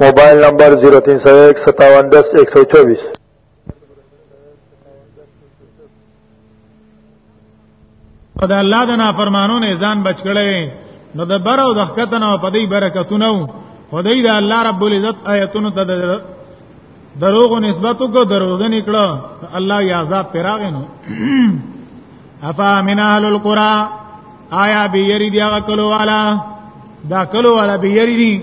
موبایل نمبر 03015710124 خدای الله د نافرمانو نه ځان بچ کړي نو د بر او د حقته نه په دې برکتونه خدای د الله رب العزت آیتونو ته دروغ نسبت کو دروغ نه کړه الله یې عذاب پیراغې نو افا من اهل القرى آیا به یری دی هغه کلو والا دا کلو والا به یری دی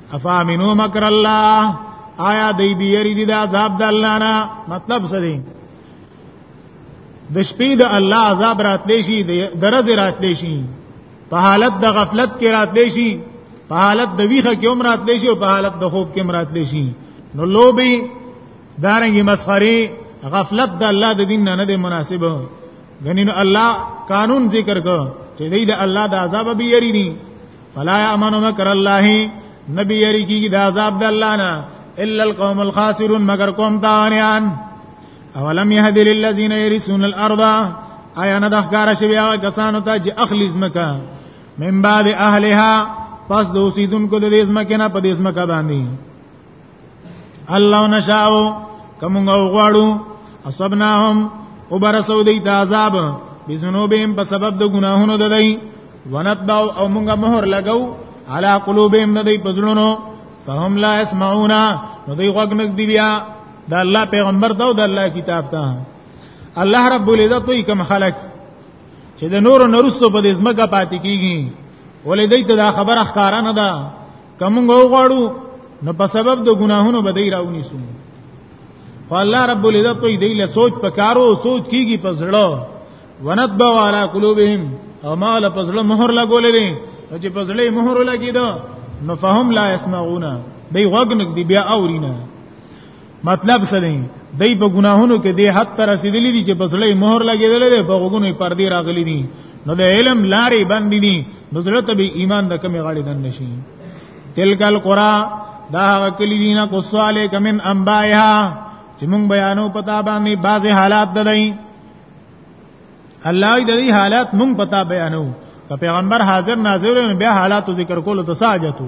افامنو مکر الله آیا دی بیری دی د عذاب د الله نه مطلب څه دی د شپې د الله عذاب راتلی شي د درز راتلی شي په حالت د غفلت کې راتلی شي په حالت د ویخه کې عمر راتلی شي او په حالت د خوب کې راتلی شي نو لوبي دارنګي مسخري غفلت د الله د دین نه نه مناسب غنی نو الله قانون ذکر کو چې دی د الله د عذاب به یری دي فلا یامن مکر الله نبی یری کیږي د عذاب د الله نه الا القوم الخاسرون مگر قوم تاوانیان اولم يهد للذین يرثون الارض آیا نه د ښکارا شوی هغه کسانو ته چې اخلي زمکه من بعد اهلها پس د اوسیدونکو د دې زمکه نه په دې زمکه باندې الله نشاو کوم غواړو اصبناهم وبرسو دی عذاب بذنوبهم په سبب د ګناهونو د دی ونتبع او موږ مهر لګو علا قلوبهم د دی پزړونو فهم لا يسمعون نو دی غوږ نګ دی بیا د الله پیغمبر دا د الله کتاب ته الله رب العزت وی کوم خلق چې د نور نورستو په دې ځمکه پاتې کیږي ولې دې ته دا خبره ښکارا نه ده کوم غواړو نو په سبب د ګناهونو به دی راونی سو خو الله رب العزت په دې له سوچ پکارو سوچ کیږي په زړه ونتبع على قلوبهم او ما له په زړه مهر لګولې دي چې په زړه مهر لګیدو نو فهم لا يسمعون دی غوګنک دی بیا اورینا مطلب څه دی دای په ګناهونو کې دی حد تر رسیدلی دي چې بسړې مهر لګیدلې ده په غوګونو پردي راغلي دي نو د علم لارې باندې دي نو زړه ته به ایمان د کمی غاړي دن نشي تلکل قرا دا کلی دینا کو سواله کمن انبایا چې مونږ بیانو پتا باندې بعضی حالات ددای الله دې حالات مونږ پتا بیانو که پیغمبر حاضر ناظر بیا حالات ذکر کول ته ساجتو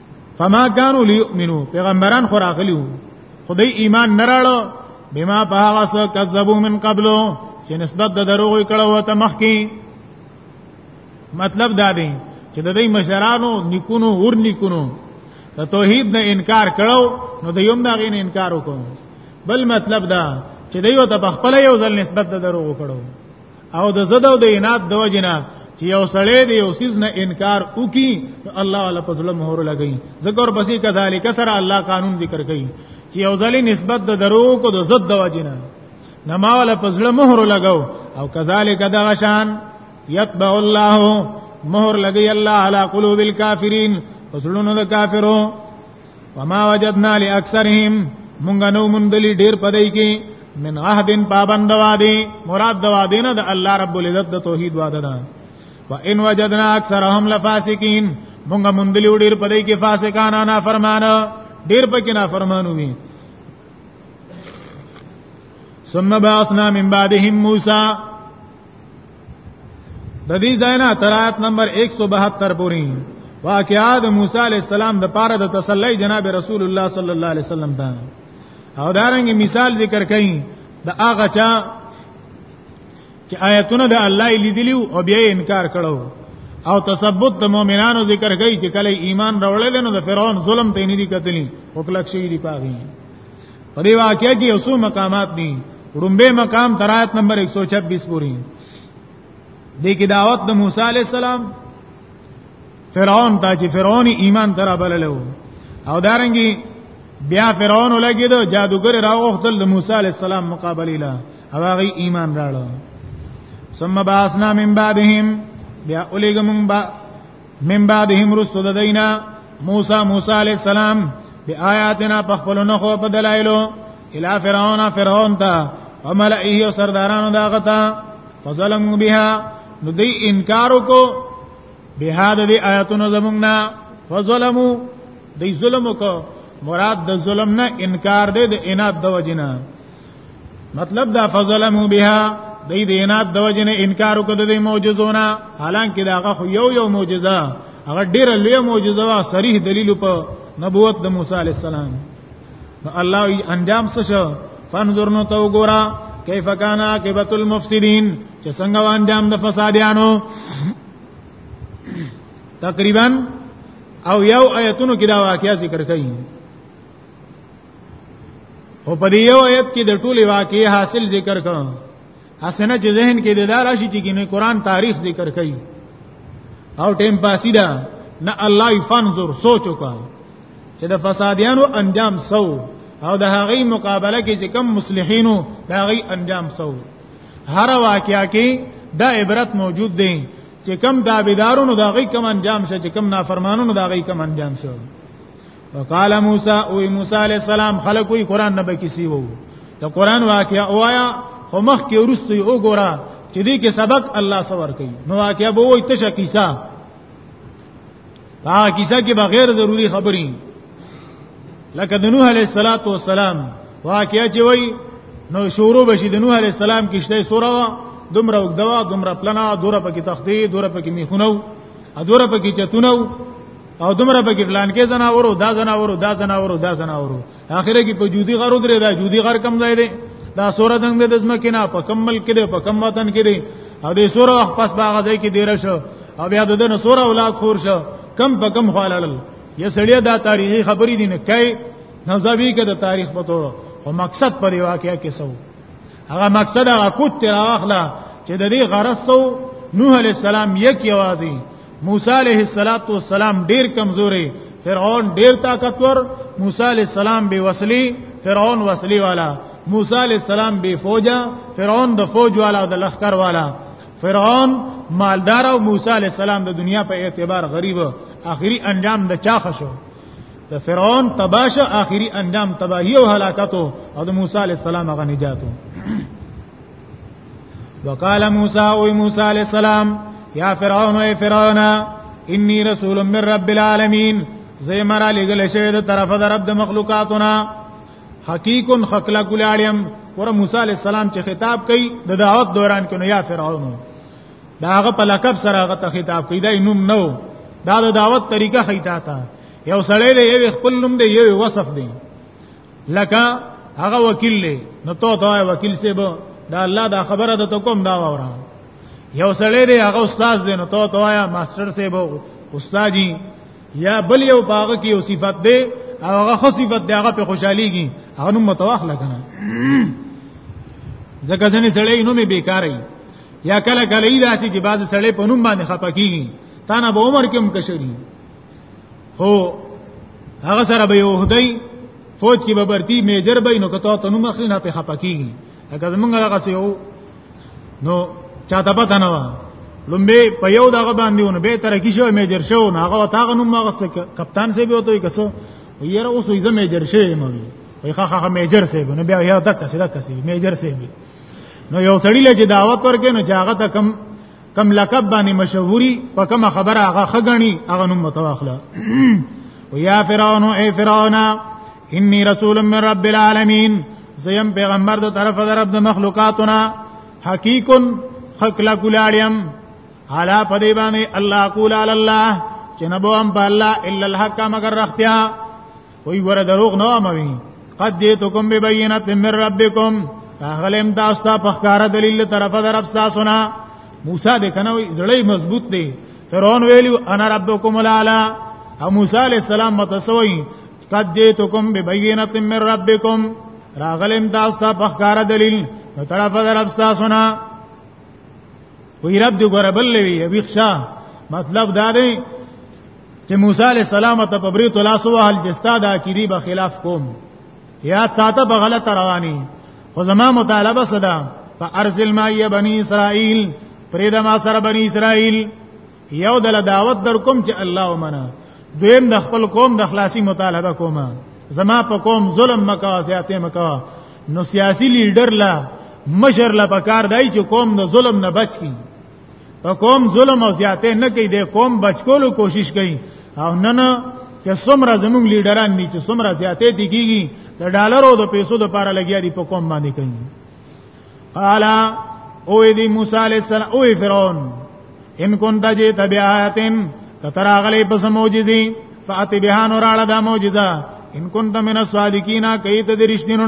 فما كانوا ليؤمنوا پیغمبران خو راغلی وو خدای ایمان نه راړو بما پاغس کذبوا من قبلو چې نسبت د دروغ کړه وته مخ کی مطلب دا دی چې د دې مشرانو نکونو ور نکونو د توحید نه انکار کړو نو د یوم دا غین انکار وکړو بل مطلب دا چې دوی ته خپل یو ځل نسبت د دروغ کړو او د زده او د عنایت د وجنه چې یو سړی دی یو سیز نه انکار وکي الله ولا فضل مهور لګي ذکر بسی کذالک سره الله قانون ذکر کوي چې یو ځلې نسبت د درو کو د زد د وجنه نما ولا فضل مهور لګاو او کذالک د غشان یتبع الله مهر لګي الله علی قلوب الکافرین فضلون د کافرو وما وجدنا لاکثرهم مونږ نو مندلی ډیر پدای کی من عهد پابند وادي مراد د وادي نه د الله رب العزت د توحید وعده ده وان وجدنا اکثرهم لفاسقین مونږ مندلی ډیر پدای کی فاسقان نه فرمانه ډیر پکې نه فرمانو وی ثم بعثنا من بعدهم موسی د دې ځاینا ترات نمبر 172 پورې واقعا د موسی علی السلام د پاره د تسلی جناب رسول الله صلی الله علیه وسلم دا او دارنګ مثال ذکر کړي د هغه چا چې آیتونه د الله لیدلی او بیا انکار کړو او تثبت د مؤمنانو ذکر کوي چې کله ایمان راوړل نو د فرعون ظلم ته نه دي کتلی او کلک شي دي پاغي په دې واقعې کې یو څو مقامات دي رومبه مقام ترات نمبر 126 پورې دې کې دعوت د موسی عليه السلام فرعون ته چې فرعون ایمان ترا بللو او دارنګي بیا فرعون لګید جادوګر راغختل د موسی عليه السلام مقابله لا او هغه ایمان راړو ثم باسنا من بعدهم بیا اولیګم با من بعدهم رسل دینا موسی موسی علی السلام بیااتنا پخپلو نه خو په دلایلو الی فرعون فرعون ته وملئه او سردارانو دا غتا فظلم بها نو دی انکار کو بها د دې آیاتونو زمونږ نه فظلمو دی ظلم کو مراد د ظلم نه انکار دی د اناد د وجنه مطلب دا فظلمو بها د دې نه د وجنه انکار وکړ د معجزونه حالانکه دا هغه یو یو معجزه هغه ډیره لوی معجزه وا صریح دلیل په نبوت د موسی علی السلام نو الله ای انجام څه شو فانظر نو تو ګورا کیف کان عاقبت المفسدين چې څنګه انجام د فسادیانو تقریبا او یو آیتونو کې دا واقعیا ذکر کړي او په دې یو آیت کې د ټولې واقعي حاصل ذکر کړم حسنه چې ذهن کې د دار شي چې کینه قران تاریخ ذکر کوي او ټیم پاسی دا نه الله يفنظر سوچ وکړه چې د فسادیانو انجام سو او د هغه مقابله کې چې کم مصلحینو د هغه انجام سو هر واقعیا کې دا عبرت موجود دی چې کم دابیدارونو د هغه کم انجام شې چې کم نافرمانونو د هغه کم انجام شې وقال موسی او موسی علی السلام خلق وی قران نه به کسی وو ته قران واقعا اوایا خو مخ کې ورستوي او ګورا چې دې کې سبق الله سور کوي نو واقعا به وای ته شکیسا دا کیسه کې بغیر ضروری خبرې لکه د نوح علیه الصلاۃ والسلام واقعیا چې وای نو شروع بشي د نوح علیه السلام کیشته سوره وا دومره وګدوا دومره پلنا دوره پکې تختی دوره پکې میخونو ا دوره پکې چتونو او دومره به کې پلان کې زناورو دا زناورو دا زناورو دا زناورو اخره کې په جودي غرو درې دا جودي غر کم ځای دی دا سوره دنګ د ځمکې نه په کم ملک کې دی په کم وطن کې دی او دې سوره پس باغ ځای کې ډیر شو او بیا د دنه سوره اولاد خور شو کم په کم خالل یا سړی دا تاریخي خبرې دي نه کوي نظبی کې د تاریخ په توګه او مقصد پر واقعیا کې سو هغه مقصد هغه کوت تر اخلا چې د دې غرض سو نوح علی السلام یک یوازي موسی علیه السلام ډیر کمزوري فرعون ډیر طاقتور موسی علیه السلام بي وسلی فرعون وسلی والا موسی علیه السلام بي فوجا فرعون د فوج والا او د لخر والا فرعون مالدار او موسی علیه السلام د دنیا په اعتبار غریب اخري انجام د چا خشو د فرعون تباش اخري انجام تباہی او هلاکتو او د موسی علیه السلام غ نجاتو وقال موسی او موسی علی السلام یا فرعون ای فرعون انی رسول من رب العالمین زیمر علی گل شوی د طرف د رب د مخلوقاتنا حقیق خقلا ګلاړیم ور موسی علی السلام چې خطاب کوي د دعوت دوران کې نو یا فرعون دا هغه په لقب سره هغه ته خطاب کوي دا نوم نو دا د دعوت طریقه خیتا تا یو سړی دی یو خپل نوم دی یو وصف دی لکه هغه وکیل له نو ته دا وکیل سیب دا الله دا خبره د کوم دا وره یو سړی دی هغه استاد دی نو ته توایا ماستر سیب استاد یا بل یو باغ کې یو صفت دی او هغه خو صفت دی هغه په خوشحاليږي هغه نو متواخ لګنه ځکه ځنې سړی نو می بیکارای یا کله کله ایداسي چې بعض سړی په نوم باندې خپکیږي تانه به عمر کې هم کشري هو هغه سره به یو هدی فوج کې به برتی میجر به نو کته ته نو مخې نه په خپکیږي هغه زمونږ هغه څه یو نو چاته پته نه و لومبه په یو دغه باندې ونه به ترقی شو میجر شو نه هغه تاغه نو مغه څه کپتان سه به وته کسو یره اوس یې میجر شوی مې وي خا خا میجر سه نو بیا یو دک سه دک سه میجر سه نو یو سړی لږه دعوت ورکې نو چاغه ته کم کم لقب باندې مشهوري په کوم خبره هغه خګنی هغه نوم متواخله ويا فرعون اي فرعون اني رسول من رب العالمين زيم پیغمبر د طرف د رب د مخلوقاتنا حقيق خکلا کولالیم حالا پدې باندې الله قول علی الله چې نبوم په الله الا الحق مگر رختیا وی ور دروغ نه اموي قد جئتكم ببينه من ربكم راغلم تاسو ته په ښکار دلیل طرفه در رب تاسو نه موسی دې کنه زړې مضبوط دی فرعون ویلو انا ربکم الاعلى او موسی علیہ السلام متسوی قد جئتكم ببينه من ربكم راغلم تاسو ته په ښکار دلیل نو طرف درب تاسو نه وی رب دې ګوربل وی ویښه مطلب دا دی چې موسی علی السلام ته په بریت لاس وهل چې ستا د عقیدې به خلاف کوم یا ساته په غلط رواني خو زما مطالبه صدا فارسل ما ی بنی اسرائیل فرید ما سره بنی اسرائیل یو دل دعوت در کوم چې الله ومنه دویم د خپل قوم د خلاصي مطالبه کوم زما په قوم ظلم مکا زیاته مکا نو سیاسی لیډر لا مشر لا پکار دی چې قوم د ظلم نه بچ کی په قوم ظلم او زیاته نه کوي د قوم بچکولو کوشش کوي او نه نه چې څومره زموږ لیډران دي چې څومره زیاته دي کیږي د ډالرو د پیسو د پاره لګیا دي په قوم باندې کوي قال او دی موسی علیہ السلام او فرعون ان كنت جئت بآيات کتر اغلی پس معجزه فاتی بها نور اړه د معجزه ان كنت من الصادقین کیت د رښتینو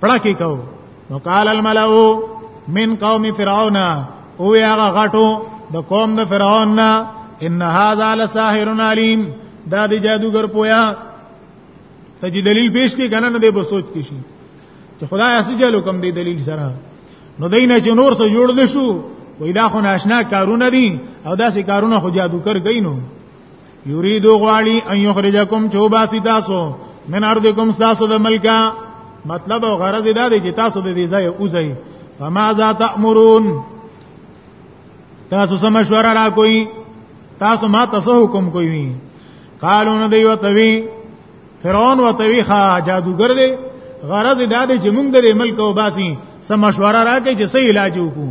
پړکی کو نو قال الملأ من قوم فرعون او هغه غټو د قوم د فرعون نه ان هاذا لساحر علیم دا د جادوګر پویا ته چې دلیل پیش کې کنه نه دی به سوچ کې شي چې خدای اسی جلو کم دی دلیل سره نو دینه چې نور څه جوړ دي شو وای دا خو ناشنا کارونه دي او داسې کارونه خو جادوګر گئی نو یریدو غواړي ان یخرجکم چوبا سی تاسو من ارضکم تاسو د ملکا مطلب او غرض دا دی چې تاسو د دې ځای اوځي فما ذا تأمرون تاسو سم مشوره را کوي تاسو ما تاسو حکم کوي قالو نه دی وتوی فرعون وتوی خا جادوګر دی غرض دا دی چې موږ د ملک او باسي سم مشوره را کوي چې صحیح علاج وکړو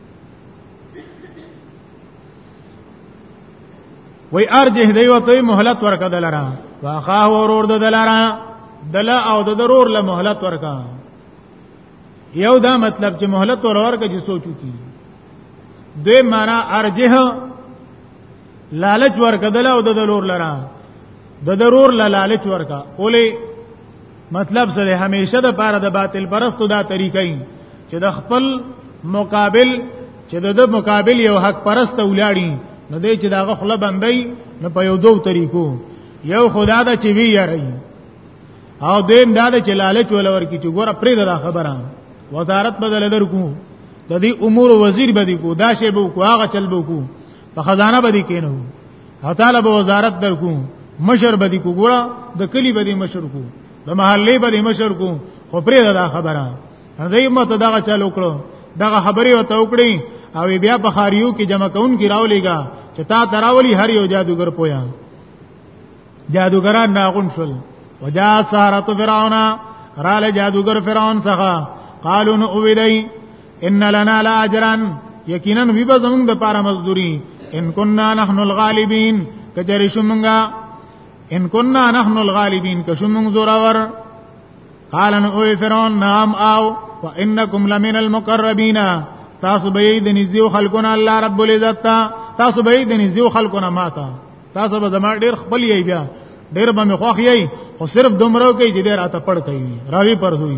وی ارجه دی وته مهلت ورکړه دلرا واخا ورور د دلرا دل او د ضرور له مهلت ورکا یو دا مطلب چې مهلت ور ورکه چې سوچو کی دوی معنا ارجه لالچ ورکدل او د دلور لرا د ضرور لالچ ورکا اولی مطلب سره همیشه د پاره د باطل پرستو دا طریقې چې د خپل مقابل چې د مقابل یو حق پرست ولاړی نو دی چې داغه خله بندي نو په یو دوه طریقو یو خدا دا چې وی یاري او دیم دا چې لالچ ولور کی چې ګوره پرې دا خبره وزارت بدل درکو د دې امور وزیر بدی کو دا شی بو کو هغه چل بو کو په خزانه باندې کینو او تعالی به وزارت درکو مشر باندې کو ګوړه د کلی باندې مشر کو د محلې باندې مشر کو خو پرې دا خبره دې مت دا چالو کړو دا خبرې وته وکړي او بیا په خاریو کې جمع کون کی راولېګا چې تا تراولی هر یو جادوګر پویا جادوګران ناغون شول وجا سارت فرعون را له جادوګر فرعون څخه قالو نو اویدای ان لنا لاجرا یقینا وی به زمونږ د پاره مزدوری ان كنا نحن الغالبین کجری شومږه ان كنا نحن الغالبین کشومږ زورور قال نو او فرعون نام او وانکم لمن المقربین تاسو به د نږدې خلکونه الله رب العزت ته تاسو به د نږدې خلکونه ماته تاسو به زما ډیر خپل یی بیا ډیر به مخوخ یی خو صرف دومره کوي چې ډیر اته پړ کوي راوی پر زوی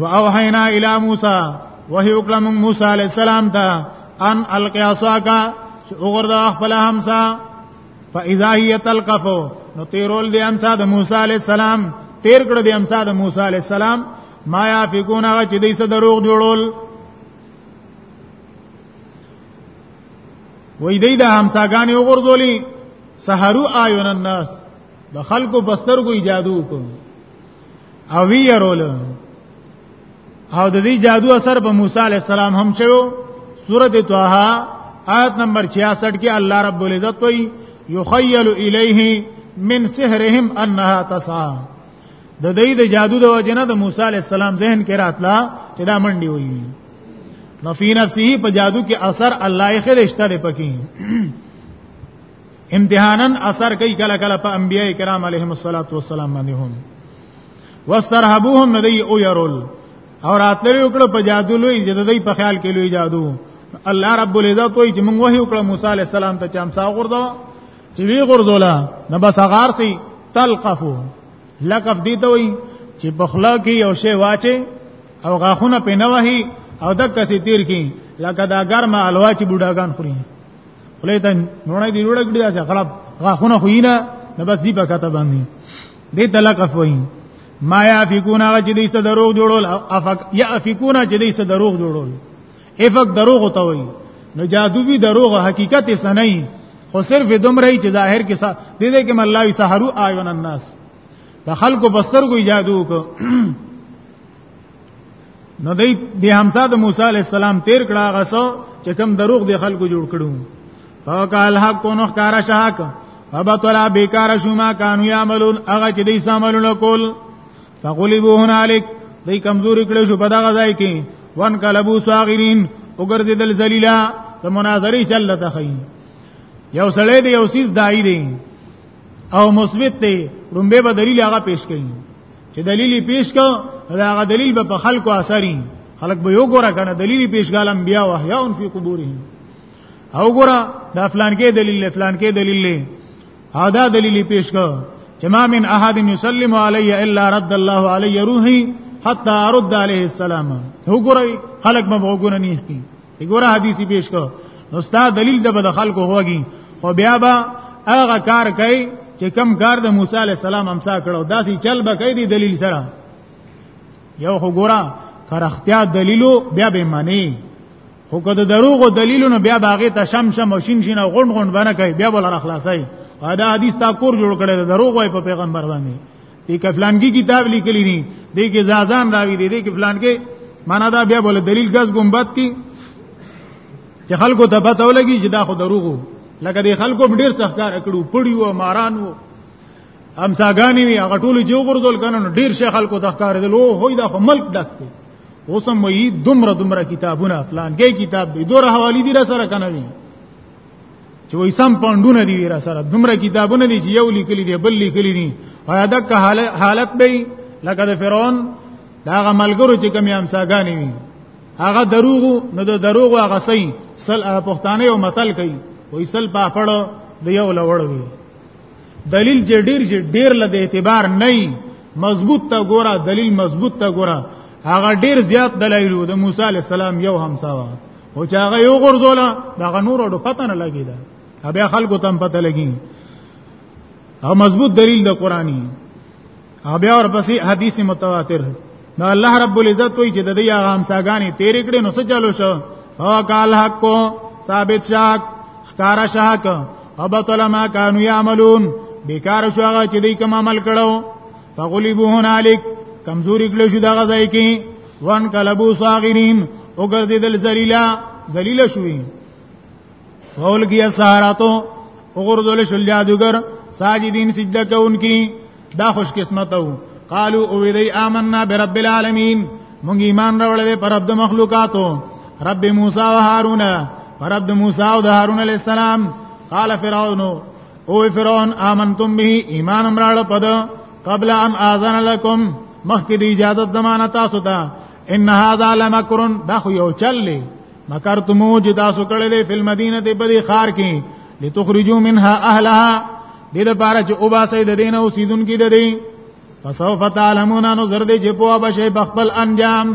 واوحینا الی موسی وحی وکړه موږ موسی علی السلام ته ان القیاسا کا چې وګرځا خپل همسا فاذا هی تلقف نو تیرول دی همسا د موسی علی السلام تیر کړ دی همسا د موسی علی السلام ما یافکون هغه چې دې څه دروغ جوړول وې دې د همساګانې وګرځولې سحرو آیون الناس د خلکو بستر کوی جادو کوي او وی يرول او د دې جادو اثر په موسی عليه السلام هم چو سورۃ طه آیت نمبر 66 کې الله رب العزت وی یخیل الیه من سحرهم انها تسعى د دې د جادو د وجنه د موسی علی السلام ذهن کې راتلا چې دا منډي وایي نو فی نفسه په جادو کې اثر الله یې خدشته لري پکې امتحانن اثر کوي کله کله په انبيای کرام علیهم الصلاۃ والسلام باندې هم واسترهبوهم ندی او يرول او راتلوي وکړه په جادو لوی چې د دې په خیال کې لوی جادو الله رب العزت وایي چې موږ وحي وکړه موسی عليه السلام ته چې هم سا غورځو چې وی غورځولا نه بس غار سي تلقفو لقف دي ته وایي چې بخلا کې یو شی واچي او غاخونه پینوهي او د کسي تیر کې لکه دا ګرمه الوا چې بوډاګان خوري ولې ته نوړې دی وړګ دی چې خراب غاخونه خو نه نه بس دی په کته باندې دې تلقف وایي ما یافکون هغه چې دې څه دروغ جوړول افک یافکون چې دې څه دروغ جوړول افک دروغ ته وایي نو جادو به دروغ حقیقت یې سنئ خو صرف دومره چې ظاهر کې سا دې دې کې ملای سحرو آیون الناس د خلکو بستر کوی جادو کو نو دی د همسا د موسی علی السلام تیر کړه غسو چې کوم دروغ دی خلکو جوړ کړو فقال حق نو ښکار شهک فبطل بیکار شوما کانو یعملون هغه چې دی ساملونه کول فغلبو هنالک دی کمزوري کړو شو په دغه ځای کې وان کلبو صاغرین وګرځیدل ذلیلا د مناظری چل ته خی یو سړی دی یو سیس دای دی او مثبت دی رومبه به دلیل هغه پیش کړي چې دلیل پیش کا دا غ دلیل به په خلکو اثرین خلک به یو ګوره کنه دلیل پیش ګال انبیا او احیاء فی قبورهم او ګوره دا فلان کې دلیل فلان کې دلیل ها دا دلیل پیش کا چې ما من احد یسلم علی الا رد الله علی روحی حتا ارد علیه السلام وګورئ خلق مبغونه نه کی ګوره حدیثي پیش کو نو ستا دلیل د بل خلکو هوږي خو بیا به هغه کار کوي چې کم کار د موسی علی السلام امسا کړو داسې چل به کوي دی دلیل سره یو خو ګوره کرختیا دلیلو بیا به معنی خو که د دروغو دلیلونو بیا باغې ته شم شم او شین شین او غون غون بنه کوي بیا بل را خلاصي دا حدیث تا کور جوړ کړي د دروغ وای په پیغمبر باندې دې کفلانګي کتاب لیکلی دي دې کې زازان راوي دي دې کې فلانګي معنا دا بیا بوله دلیل غز ګمبد کی چې خلکو ته پته ولګي چې دا خو دروغو لکه دې خلکو ډیر سخکار کړو پړی و ماران و همساګانی وی هغه ټول جو ګرځول کنه ډیر شیخ خلکو تخکار دي لو هوی دا خو ملک ډک دی اوسم وی دومره دومره کتابونه فلان کې کتاب دی دوره حوالی دی را سره کنه وی چې وای سم پاندونه دی را سره دومره کتابونه دي چې یو لیکل دي بل لیکل دي او دا که حالت به لکه د فرعون دا غملګرو چې کمی امساګانی وي هغه دروغ نو د دروغ هغه سي سل پښتانه یو متل کوي وای سل پاپړ د یو لوړ وي دلیل چې ډیر چې ډیر لده اعتبار نه مضبوط تا ګوره دلیل مضبوط تا ګوره هغه ډیر زیات دلایل د موسی علی السلام یو همساوه او چې هغه یو غرزولا دا غنور اډو پته نه لګی دا بیا خلکو تم پته لګی او مضبوط دلیل د قرآنی او بیا ورپسې حدیث متواتر نو الله رب العزت وی چې د دې هغه همساګانی تیر کړي نو څه چلو شو او قال حق کو ثابت شاک خکارا شاک او بطل ما كانوا يعملون بیکار شو هغه چې دوی کوم عمل کړو فغلبوا هنالک کمزوري کړل شو دغه ځای کې وان کلبو صاغرین او ګرځیدل ذلیلا ذلیل شوی فول کیا سحراتو وګرځول شل جادوګر ساجدین سجده کوونکی دا خوش قسمت وو قالو او دی آمنا برب العالمین مونږ ایمان راوړل پر رب د مخلوقاتو رب موسی و هارون پر رب د موسی او د هارون علی السلام قال فرعون او فرعون امنتم به ایمان امراله پد قبل ان اذن لكم مخکې د اجازه زمانه تاسو ته ان هذا لمکر دا خو یو چل لی مکر تمو چې تاسو کړل دی فل مدینه دی بدی خار کې لتخرجو منها اهلها دې د پاره چې او باسه د دین او سیدون کې د دې فسوف تعلمون نو زر دې چې په بشه بخبل انجام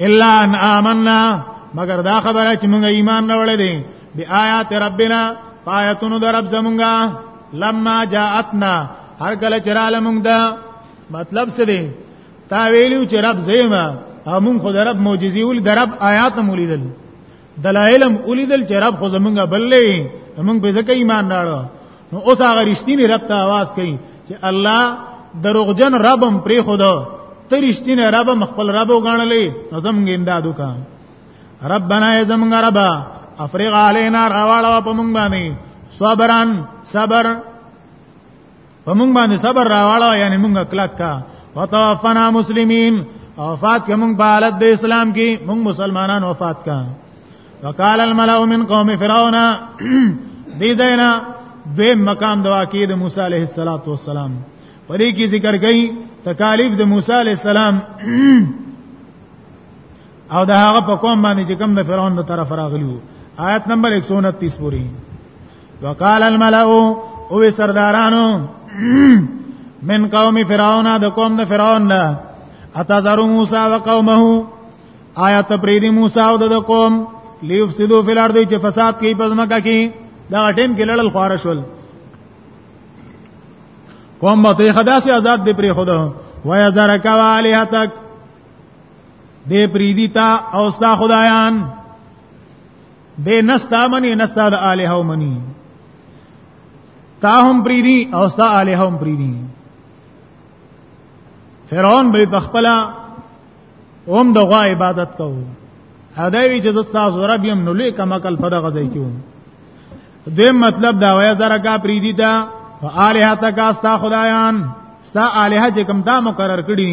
الا ان آمنا مگر دا خبره چې موږ ایمان راوړې دي بی آیات ربنا پایتونو در رب زمونږه لما جاءتنا هر کله چې رااله موږ دا مطلب څه دی تا ویلو چې رب زېما همون خو در رب معجزې ول در رب آیات مولیدل دلایلم اولیدل چې رب خو زمونږ بللې موږ به ځکه ایمان راړو نو اوس هغه رښتینی رب ته आवाज کوي چې الله دروغجن ربم پری خود ته رښتینی رب مخبل رب وګڼلې نو زمونږ امداد وکا ربنا ای زمونږ رب افرغ علینا راواړه په موږ باندې صبرن صبر په مونږ باندې صبر راواړه یعنی مونږ کلک کا وتوفنا مسلمین وفات کې مونږ په حالت د اسلام کې مونږ مسلمانان وفات کا وقال الملأ من قوم فرعون دې زینا دې مقام د واقع د موسی علیه السلام په دې کې ذکر کړي تکالیف د موسی علیه السلام او دا هغه په کوم باندې چې کوم د فرعون د طرف راغلیو آیت نمبر 129 پوری وقال الملأ او سردارانو من قوم فرعون د قوم د فرعون نه اتذرو موسی و قومه آیا تبریدی موسی او د قوم لیفسدو فی الارض چې فساد کوي په ځمکه کې دا ټیم کې لړل خوار شول قوم ته خدا سي آزاد دی پری خدا وای ذرک والهتک دې پریدی تا او ستا خدایان دې نستا منی نستا د الہ منی تا هم پریدي او ستا الہ هم پریدي فرعون به بخپلا هم د غوا عبادت کوو هداوی چې زت تاسو رب يم نو لیک مکل په دغه ځای کې دیم مطلب دا وای زره کا پریدی تا الہ تک استا خدایان ستا الہ چې کوم دا مقرر کړی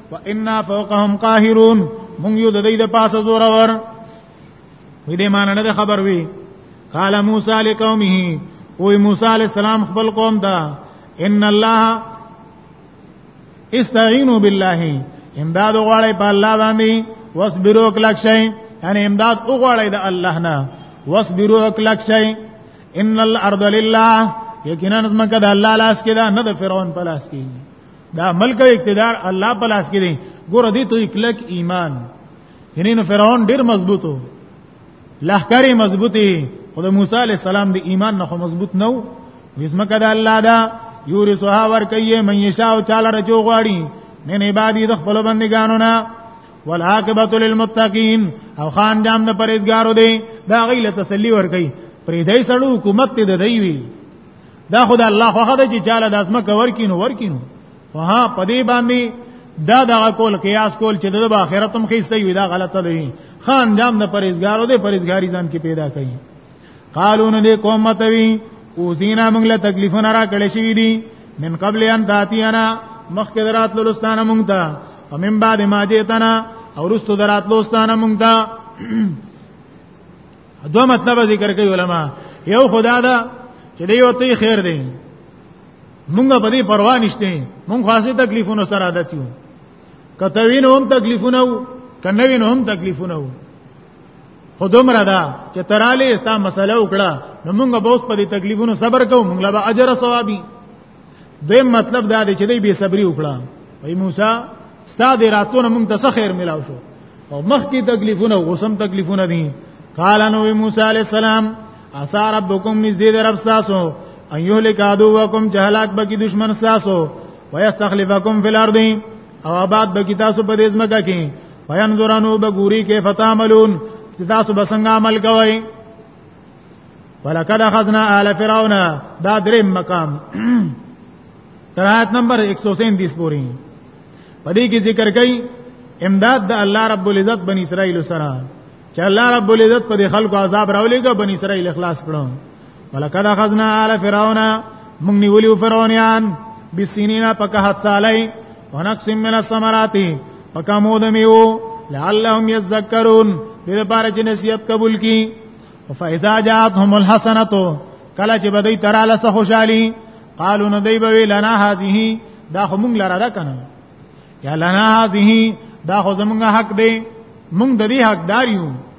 فإنا فوقهم قاهرون مونږ یو د دې د پاسه زور ور وې دې مان نه خبر وی قال موسی لقومه او موسی علی السلام خپل قوم ته ان الله استعینوا بالله امداد غواړی په الله باندې واصبروا کلک شئ یعنی امداد وغواړی د الله نه واصبروا کلک شئ ان الارض لله یقینا زمکه د الله لاس کې ده نه د فرعون په لاس کې دا ملک او اقتدار الله په لاس کې دی ګور دې ته کلک ایمان یعنی نو فرعون ډیر مضبوطو لهکاري مضبوطي خدای موسی علی السلام د ایمان نه مضبوط نو وسمه کده الله دا یورثها ور کوي من یشاء چاله رجو غواړي من عبادی د خپل بندگانو نه والعاقبۃ للمتقین او خان جام د پرهیزګارو دی دا غیله تسلی ور کوي پرې دای سړو حکومت ته دی وی دا خدای الله خو هغه چې چاله د اسمه کور کینو ور کینو وها پدی باندې دا دا کول قیاس کول چې د آخرت هم خېسته وي دا غلطه دی خان جام د پرېزګارو د پرېزګاری ځان کې پیدا کړي قالو نه دې قوم متوي او زینا موږ له تکلیفونه را کړې شي دي من قبل ان تاتینا مخکې درات لولستانه مونږ ته ومن بعد ما جئتنا او رستو درات لولستانه مونږ ته دوه مطلب ذکر کوي علما یو خدا دا چې دی او ته خیر دی مونږه په دې پروا نشته مونږ خاصه تکلیفونو سره عادت یو کته وینو هم تکلیفونه وو کنه وینو هم تکلیفونه وو خودم را دا چې تراله استا مسله وکړه نو مونږ به اوس په دې تکلیفونو صبر کوو مونږ لا به اجر او ثوابي دویم مطلب دا دی چې دوی بے صبري وکړه وای موسی ستاسو راتونه موږ ته څه خیر ملاو شو او مخکې تکلیفونه او غوسم تکلیفونه دي قال نو موسی علی السلام اسا ربکم نزيد رب تاسو ان یهلک عدوکم جهلاک بکی دشمن تاسو ويستخلفکم فی الارض او آباد بکی تاسو په دې ځمکه کې وینظرنو بغوری کې فتعملون تاسو بسنګ عمل کوئ ولقد اخذنا آل فرعون دا درې مقام ترات نمبر 137 پوری پدې کې ذکر کړي امداد د الله رب العزت بنی اسرائیل سره چې الله رب العزت په دې خلکو عذاب راولېګا بنی اسرائیل اخلاص کړو ولقد اخذنا آل فرعون موږ نیولیو فرعونیان بسینینا پکه حد سالای ونقص من الثمرات فکمو د میو لعلهم یذکرون دې لپاره چې نصیحت قبول کی فاذا جاءتهم الحسنه کله چې بدی تراله سه خوشالي قالو نو دی به لنا هذه دا خو مونږ لره ده کنه یا لنا هذه دا خو زمونږ حق دی مونږ د دې حقدار یو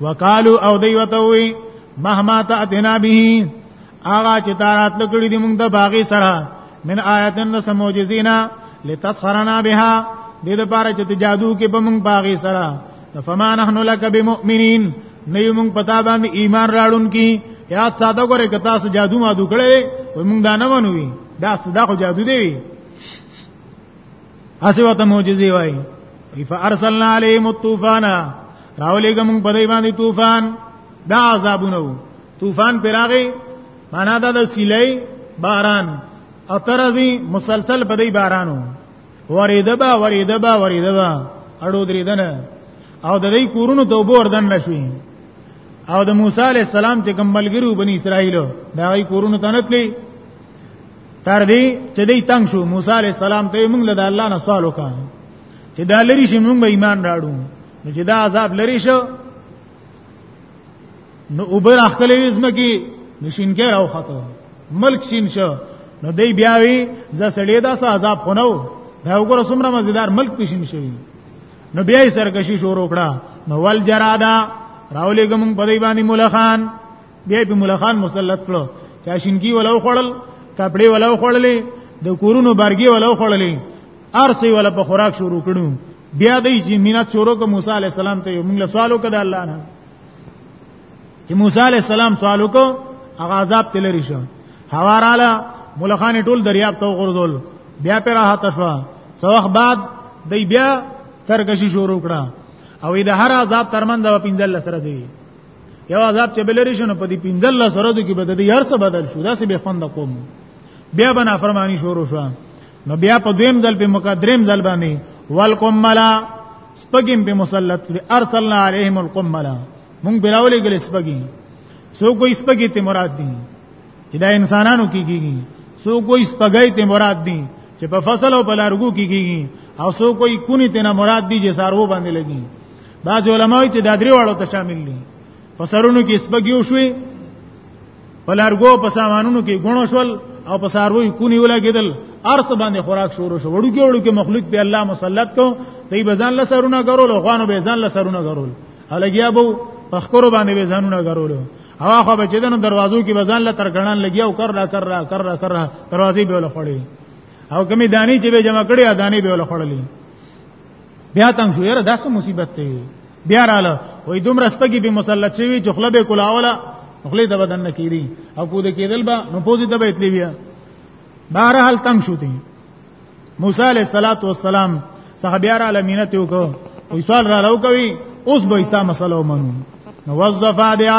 وقالو او دی وتوي مهما تاتنا به اغا چې تارات لکړي دي موږ د باغی سره من آیتن سموجزینا لتسخرنا بها دې د پاره چې جادو کې به موږ باغی سره فما نحن لك بمؤمنين نه موږ پتا باندې ایمان راړون کی یا ساده ګوره کتا سو جادو ما دوکړې موږ دا نه منوي دا صدا خو جادو دی اسی وته معجزې وای فارسلنا علیهم الطوفان راولېګم په دې باندې طوفان دا عذابونه وو طوفان پراغي معنا دا د سیلې باران او ترځي مسلسل په دې بارانو وریدبا وریدبا وریدبا اړو درېدنه او د دې کورونو توبه وردن نشوي او د موسی علی السلام چې کوم ملګرو بنی اسرائیل دا یې کورونو تنتلی تر دې چې دې تنگ شو موسی علی السلام ته موږ له الله نه سوال وکړ چې دا لری شي موږ ایمان راړو نو چې دا عذاب لری شو نو اوبر اخلې وزم کې نشین کې راو خطو ملک شین شو نو دی بیا وی ز سړی دا سه عذاب خونو دا وګوره څومره مزیدار ملک پښین شوی نو بیا یې سرکشي شروع کړه نو ول جرادا راولې ګم په دی باندې ملخان بیا په مولا خان مسلط کړو چا شینګي ولو خړل کپڑے ولو خړلې د کورونو برګي ولو خړلې ارسي ولا په خوراک شروع کړو بیا دې چې مینا چورو کو موسی عليه السلام ته موږ له سوالو کده الله نه چې موسی عليه السلام سوالو کو هغه عذاب تلری شو حواراله ملخان ټول دریاب ته غردول بیا پر راحت شو څو وخت بعد دی بیا ترکشي شروع کړه او د هر عذاب ترمن د 15 سره دی یو عذاب چې بلری شنو په دې 15 سرودو کې بدل یار څه بدل شو دا څه به خوند کوم بیا بنا فرمانی شروع شو نو بیا په دویم ځل په مقدریم ځل باندې والقملا سپګیم په مسلط کړي ارسلنا علیهم القملا مونږ بلاولې ګل سپګی سو کوئی سپګی ته مراد دي چې دا انسانانو کې کیږي سو کوئی سپګی ته مراد دي چې په فصل او په لارګو کې کیږي او سو کوئی کونی ته نه مراد دي چې سارو باندې لګي بعض علماء ته دا درې واړو ته شامل دي په سرونو کې سپګیو شوي په لارګو په سامانونو کې غونو شول او په ساروي کونی ولګیدل ارس باندې خوراک شروع شو وړو کې وړو کې مخلوق په الله مسلط کو دی بزان له سرونه غرول غوانو به ځان له سرونه غرول الګیا بو پخکرو باندې به ځانونه غرول او هغه به چې دنو دروازو کې بزان له ترګنان لګیا او کر را کر را کر را کر را دروازې به ولخړې او کمی دانی چې به جمع کړي دانی به ولخړلې بیا تنگ شو یاره دا څه مصیبت دی بیا رااله وې دومره سپګي به مسلط شوی چې خپل به کولاوله خپل د بدن نه کیری او کو دې کېدل به نو پوزي ته به اتلی بیا بهر حال تنگ شو دی موسی علیہ الصلوۃ والسلام صحابه را لمینه ته وکړو وې سوال را لو کوي اوس به ایستا مسله ومنو نو وظفا بیا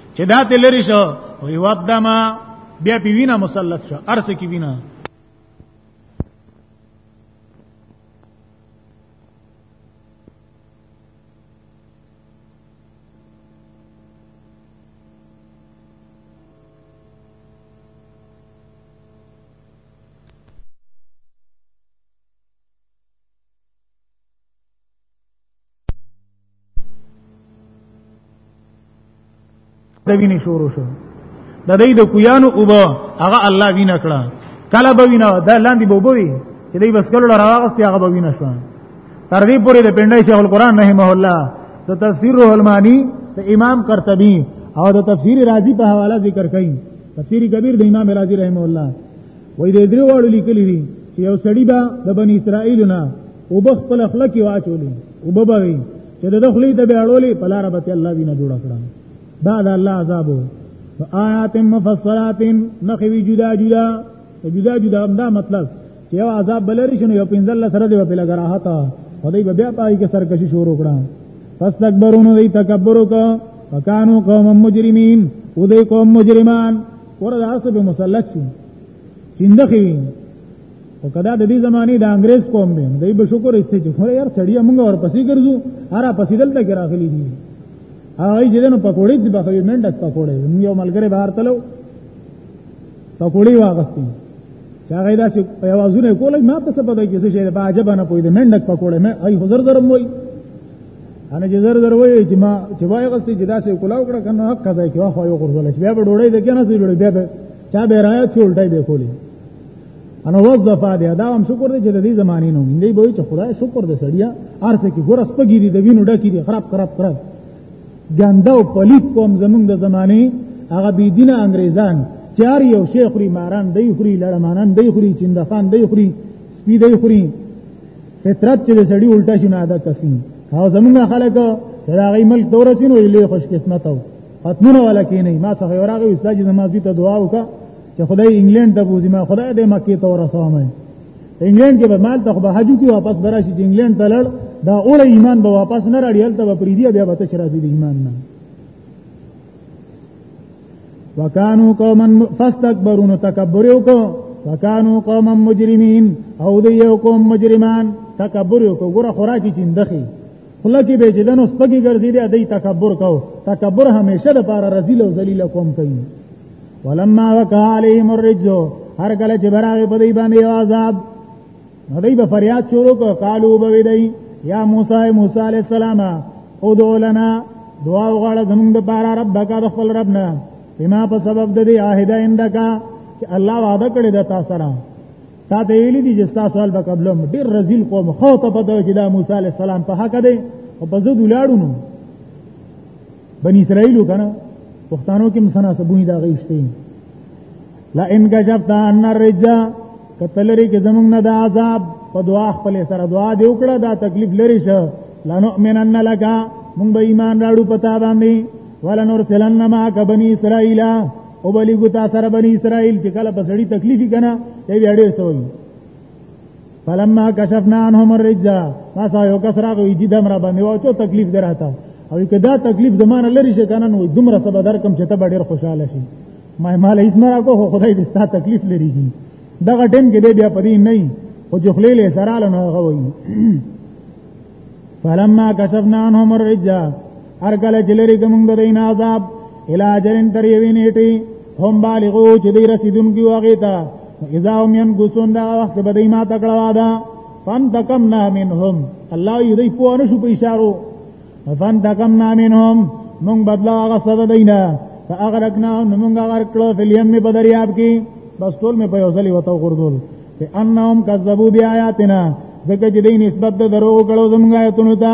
چې دا ته لری شو وی ودما بیا پی وینا مسلط شو ارس کی وینا د وینې شروع شو د دې د کویانو اوبه هغه الله وینا کړه کله به وینا دا لاندې به وبوي چې دې بس کله راغستي هغه به وینا شو تر دې پورې د پندای شیخ القرآن رحمه الله د تفسیر روح المانی د امام قرطبی او د تفسیر رازی په حواله ذکر کړي تفسیر کبیر د امام رازی رحمه الله وې دې درې وړو لیکلي دي چې یو سړی به د بنی اسرائیل نه او بخ په خپل کې واچولې او ببوي چې د دخلې ته به اړولې په لار به الله دینه جوړ کړه دا د الله عذاب آیات مفصلات نخوی جدا جدا جدا جدا دا مطلب چې یو عذاب بلری شنو یو پنځل سره دی په لګرا هتا خدای به بیا پای کې سرکشي شروع کړه پس تکبرون دی تکبر وکړه وکانو قوم مجرمین او دی قوم مجرمان ورته اسب مسلط شي چیندخي او کدا د دې زماني د انګريز قوم به دوی به شکر ایسته چې خو یار چړیا موږ ور پسې ګرځو هر پسې دلته کې راغلي دي هغه چې دنو پکوړې دي په خې منډه پکوړې یو ملګری بهر تلو پکوړې واغستې چې هغه دا چې اوازونه کول ما ته څه پدې کې څه شي په عجب نه پوي دې منډه پکوړې مې اي حضور درم وای انا چې زر زر وای چې ما چې وای غستې چې دا څه کولاو کړه کنه حق قضا کې واه یو ګرځول شي بیا به ډوړې دې کنه سي ډوړې بیا به چا به رایا چولټای به کولې انا وظفا دی دا هم شکر دی چې د دې زمانې نو دی به چې خدای شکر دې سړیا ارسه کې ګورس پګی دی د وینو ډکی دی خراب خراب خراب ګنده او پلیت کوم زمونږ د زمانې هغه بی دینه انګریزان چار یو شیخ خوري ماران دی خوري لړمانان دی خوري چندفان دی خوري سپی دی خوري فطرت چې سړی الټا شونه عادت تسین او زمونږ خلک دا غي ملک دورسینو یې له خوش قسمت او ختمونه ولا کې نه ما څخه وراغه استاد نماز دي ته دعا وکا چې خدای انګلند ته بوزي ما خدای دې مکه ته ورسوم انګلند کې به مال ته به حج کې واپس براشي چې انګلند ته لړ دا اول ایمان به واپس نه راړي هلته به پریدي بیا به تش راځي د ایمان نه وکانو قوما فاستكبرون تکبروا کو وکانو قوما مجرمین او د یو قوم مجرمان تکبر کو ګره خوراکي چیندخي خلا کې به جدن اوس پګي ګرځي دی دای تکبر کو تکبر همیشه د پاره رزیل او ذلیل قوم کوي ولما وقع عليهم الرجز هر کله چې براغه په دې باندې عذاب دوی به فریاد شروع کو قالو به دی یا موسی موسی علی السلام او دولنا دعا وغواړه زمونږ د پاره رب کا د خپل رب نه بما په سبب د دې عہد اندکا چې الله وعده کړی د تاسو سره تا ته ویلي دي چې تاسو حال به قبلم ډیر رزیل قوم خو ته په دوی چې دا موسی علی السلام په حق دی او په زو دلاړو نو بنی اسرائیل کنه پښتنو کې مسنا سبونی دا غیشته لا ان کشفت ان الرجا کتلری کې زمونږ نه د عذاب په دعا خپل سره دعا دی وکړه دا تکلیف لري شه لنؤمنن لك مونږ به ایمان راړو پتا باندې ولنرسلن معك بني اسرائيل او بلی ګو تا سره بنی اسرائیل چې کله پسړی تکلیف کنا دی بیا ډیر سوي فلما کشفنا عنهم الرجز ما سا یو کس راغو چې دم را باندې وای ته تکلیف دراته او کدا تکلیف زمانه لري شي کنه نو دومره سبا در کم چې ته ډیر خوشاله شي ما مال هیڅ نه راکو خدای دې ستا تکلیف لري دغه ټیم کې بیا پدې نه او چې خلې له سره له غوي فلما کشفنا عنهم الرجز هر کله چې لري کوم د دین عذاب الاجرن تر یوې نیټي هم بالغو چې دی رسیدونکي واغې تا اذا هم ينقصون دا وخت به دی ما تکړه واده فانتقمنا منهم الله یې دی په انشو په اشارو فانتقمنا منهم مونږ بدلا هغه صد دینا فاغرقنا مونږ غرق کړو فلیم په دریاب کې بس ټول مې په یو ځلې وته غردول په انهم کذبوا بیااتنا ځکه چې دې نسبت د درو کړو زمونږ آیتونو ته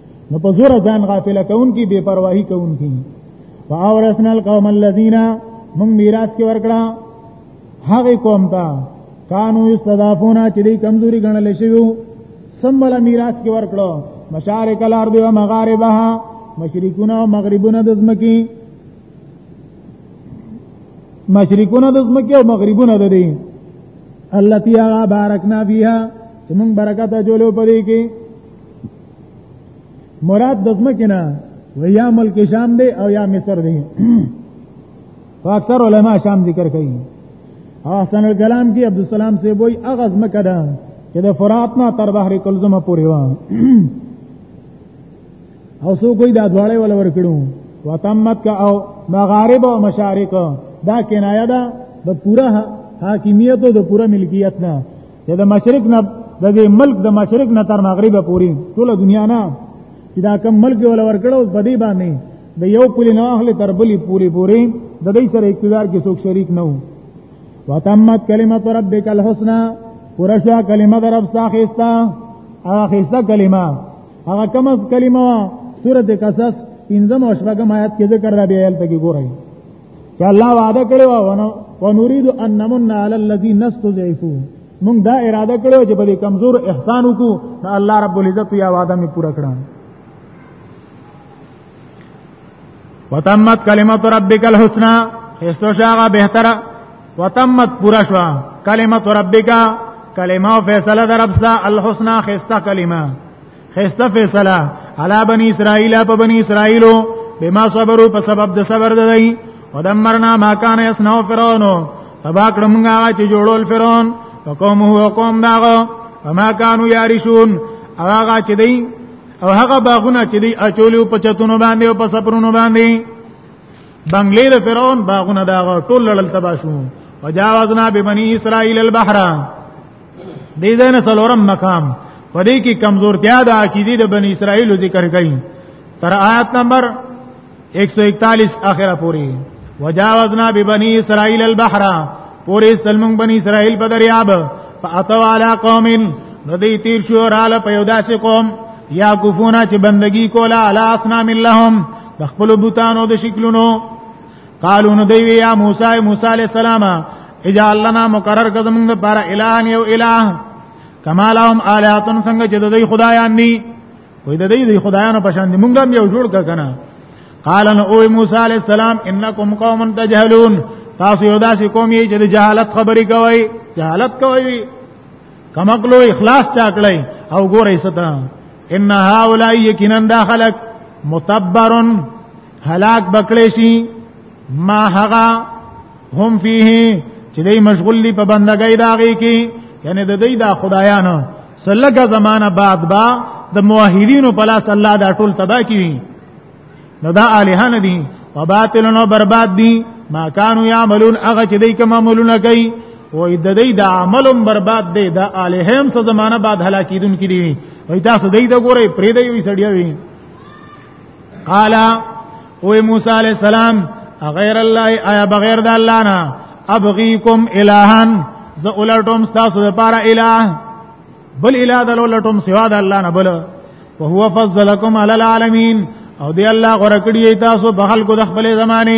نو په زور ځان غافل کون کی بے پرواہی کون کی فاورثنا القوم الذين من میراث کې ورکړه هغه قوم ته کانو استضافون چې دې کمزوري غنل شوی سمبل میراث کې ورکړه مشارق الارض و مغاربها مشرقونه او مغربونه د زمکی مشرقونه د زمکی او مغربونه د دې التي بارکنا فيها چې موږ برکت جوړو پدې کې مراد د ځمکې نه و یا ملک شام دی او یا مصر دی خو اکثر علما شام ذکر کوي حسن الکلام کې عبد السلام سے وای اغه ځمکه ده چې د فرات نه تر بحر کلزمه پورې و او سو کوئی دا دواړې ول ور کړو وتمت کا او مغارب او مشارق دا کنایه ده د پورا حاکمیت او د پورا ملکیت نه چې د مشرق نه د دې ملک د مشرق نه تر مغرب پورې ټول دنیا نه چې دا کم ملک ولا ورکړو په دې باندې د یو پولی نه اهل تر بلی پوری پوری د دې سره اقتدار کې څوک شریک نه وو وتمت کلمت ربک الحسنا ورشا کلمه در رب ساخستا اخستا کلمه هغه کم از کلمه سورته قصص پنځم او شپږم آیات کې ذکر را دی آیت کې ګورئ چې الله وعده کړو ونه ونريد ان نمن على الذي نستضعفوا موږ دا اراده کړو چې په کمزور احسان وکړو نو الله رب العزت یا وعده می پوره کړم وتمت کلمت ربک الحسنا هیڅو شاغه بهتره وتمت پورا شو کلمت ربک کلمه او فیصله در رب سا الحسنا خستا کلمه خسته فیصله علا بنی اسرائیل په بنی اسرائیلو بما صبروا په سبب د صبر د دی ودمرنا ما کان یسنو فرعون تبا کړم هغه چې جوړول فرعون وقوم هو قوم داغه وما كانوا يعرشون هغه چې دی او هغه باغونه چې دی اچولیو په چتونو باندې او په سپرونو باندې بنگلې د فرعون باغونه داغه ټول لړل تبا شو وجاوزنا ببني اسرائيل البحر دې دنه څلورم مقام په دې کې کمزورتیا د عقیده د بنی اسرائیل ذکر کړي تر آیات نمبر 141 اخره پوری وجاوزنا ببنی اسرائیل البحر پوری سلمون بنی اسرائیل په دریاب فاتوا علی قوم ندی تیر شو رااله په یو داسې قوم یا کوفونه چې بندگی کوله علی اصنام اللهم د خپل بوتانو د شکلونو قالو نو دی یا موسی موسی علی السلام اجعل لنا مقرر کزم د پر الہن یو الہ کما لهم الہاتن څنګه چې د دوی خدایان ني وې د دوی خدایانو په شان دي مونږ هم یو جوړ کنه قال نو او موسی علی السلام انکم قوم تجهلون تاسو یو داسې قوم یې چې د جهالت خبرې کوي جهالت کوي کمقلو اخلاص چاکړی او ګورې ستا ان هؤلاء یقینا داخلك متبرن هلاک بکړې شي ما هغه هم فيه چې دې مشغول دي په بندګۍ داږي کې یعنی د دې دا خدایانو سلګه زمانہ بعد با د موحدینو په لاس الله دا ټول تبا کی نو دا الها نه دي وباطل نو برباد دي ما كانوا يعملون هغه چې دې کوم عملونه کوي و د دې د عملم برباد دی د الہم څه زمانہ بعد هلاکیدون کړي وي تاسو دې د ګورې پرې دی وي سړیا وي قال او موسی علی السلام غیر الله ایا بغیر د الله نه ابغیکم الہان ز اولټوم تاسو د پاره الہ بل الہ د اولټوم سوا د الله نه بل او هو فضلکم علی العالمین او دی الله غره کړی تاسو په خلکو د خپل زمانه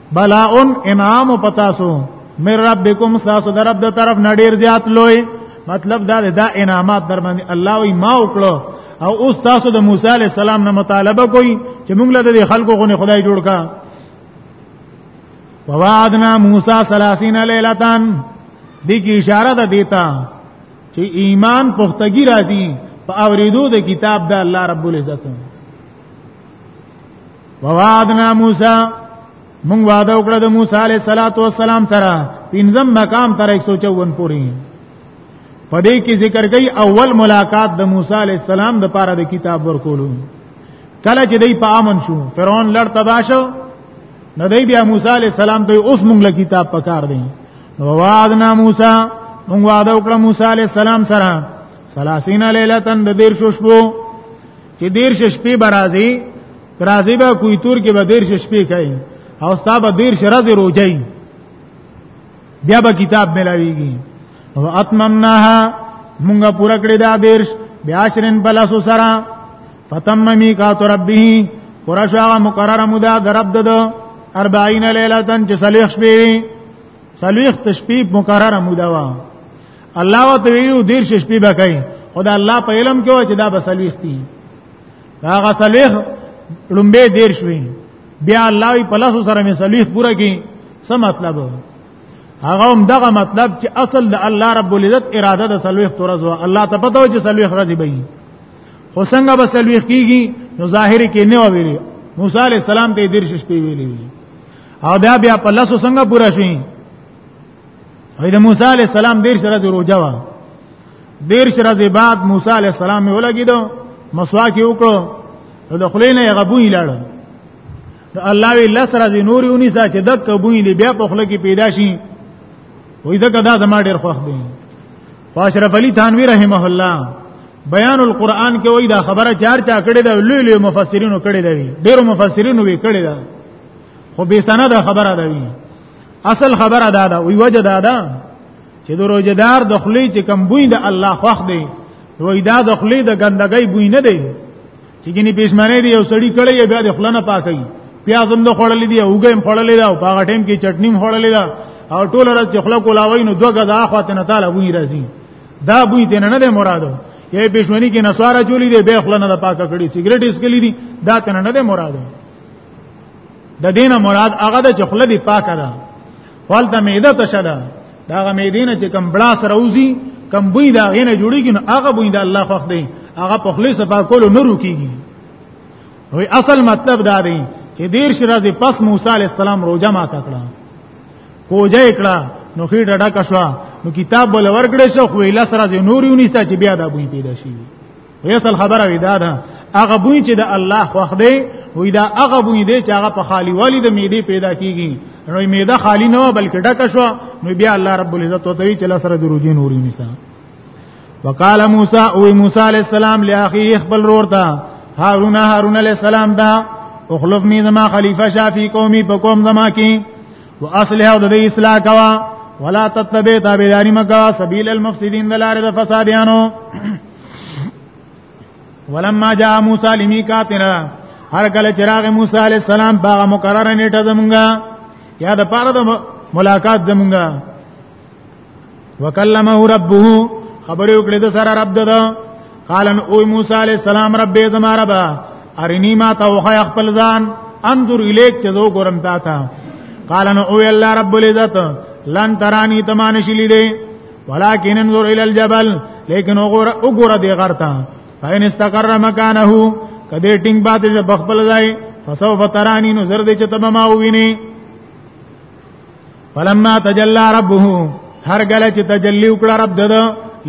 بلاون انعام پتاسو مر ربکم ساسو در رب د طرف نډیر زیات لوی مطلب دا دا انعامات در باندې الله وی ما وکړو او اوس تاسو د موسی علی السلام نه مطالبه کوي چې موږ له دې خلکو غو نه خدای جوړ کا ووعدنا موسی 30 لیلتان دې کی اشاره ده دیتا چې ایمان پختګی راځي په اوریدو د کتاب د الله رب العزت ووعدنا موسی مونږ وعده وکړه د موسی علیه الصلاۃ والسلام سره پنځم مقام تر 154 پورې پدې کې ذکر کوي اول ملاقات د موسی علیه السلام د پاره د کتاب ورکولو کله چې دی په امن شو فرعون لړ تباشو نو دی بیا موسی علیه السلام ته اوس مونږ له کتاب پکار دی نو وعدنا موسی مونږ وعده وکړه موسی علیه السلام سره 30 لیلتن د دیر شو شپو چې دیر شپې برازي برازي به کوی تور کې به دیر شپې کوي او ستا به دیر شرز روجي بیا به کتاب ملاويږي او اتممناها مونږه پورا کړی دا دیرش بیا شرن بلاسو سرا فتم میقات ربه پورا شو مقرره مودا درب دد 40 لیلتن چې صلیخ شپې صلیخ تشبیب مقرره مودا وا الله وته ویو دیر شپې به کوي خدا الله په علم کې و چې دا بسلويخ دي هغه سلويخ لومبه دیر شوي بیا الله په لاسو سره مې سلويخ پوره کړي څه مطلب هغه هم دغه مطلب چې اصل د الله رب العزت اراده د سلويخ تورز و الله ته پته و چې سلويخ راځي به خو څنګه به سلويخ کیږي نو ظاهر کې نه ویلي موسی عليه السلام ته دیر شپې ویلي او دا بیا په لاسو څنګه پوره شي وای د موسی علی السلام دیر سره روجا وا دیر سره د بعد موسی علی السلام یې ولګیدو مسواک یې وکړو نو د خلینه یې غبوی لاړ نو الله وی لسره د نور یونی سا چې دک بوی دی بیا په خله کې پیدا شي وای دغه دا زما ډیر خوښ دی فاشرف علی تنوی رحمه الله بیان القرآن کې وای دا خبره چار چا کړي دا لوی لوی مفسرینو کړي دا وی ډیرو مفسرینو وی کړي دا خو به سند خبره دا وی اصل خبره دا ده وی وجه دا ده چې د روزدار د خلی چې کم بوی د الله خوښ دی وی دا د خلی د ګندګۍ بوی نه دی چې ګنې پېشمنه دی یو سړی کړی بیا د خلنه پاکي پیاز هم خړلې دی اوګه هم خړلې دا او هغه ټیم کې چټنی هم خړلې دا او ټول راځ چې خلکو لاوي نو دوګه دا اخواته نه تعالی بوی راځي دا بوی ته نه نه مرادو یې پښمنی کې نسوارا چولی دی به خلنه د پاکه کړي سیګریټ اسکلی دي دا ته نه نه مرادو د دینه مراد هغه د چخله دی پاکه ده ولته معده تشدا دا هغه معدینه چې کم بلا سره وزي کم بوی دا غینه جوړیږي نو هغه بوی دا الله خوښ دی هغه په خلی صفا کولو نه روکیږي وی اصل مطلب دا دی چې دیر شرازي پس موسی علی السلام روزه ما کړه کوجه کړه نو خې ډډه کښوا نو کتاب بل ورګړې شو خو ایله سره نور یونیسا چې بیا دا بوی پیدا شي ویسل خبره وی دا ده هغه بوی چې د الله خوښ دی وی دا هغه بوی دی چې هغه په خالی والی د معده پیدا کیږي نو معده خالی نه بلکې ډکه شو نو بیا الله رب العزت وتوی چې لسره دروځي نوري نساء وقال موسی او موسی علی السلام لاخی خپل رور ته هارون هارون علی السلام دا اخلف می زما خلیفہ شافی قومی په قوم زما کې واصلح او د دې اصلاح کوا ولا تتبع تابعداري مکا سبیل المفسدين دلار د فسادیانو ولما جاء موسی لمیقاتنا هر کله چراغ موسی علی السلام باغ مقرره نیټه زمونږه یا د پاره د ملاقات زمونږه وکلمه ربه خبر یو کړی د سره رب د قال ان او موسی علی السلام رب زما رب ارنی ما ته وخه خپل ځان انظر الیک چې زو ګورم تا ته قال ان او الله رب العزت لن ترانی تمان شلی دی ولکن انظر الی الجبل لیکن وګوره وګوره دی غرتا فین استقر مکانه کدی ټینګ باندې چې بخبل ځای فسوف ترانی نو زر دې چې تبما ویني فلما تجلى ربه هر ګله چې تجلی وکړه رب دده